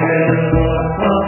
Hallelujah.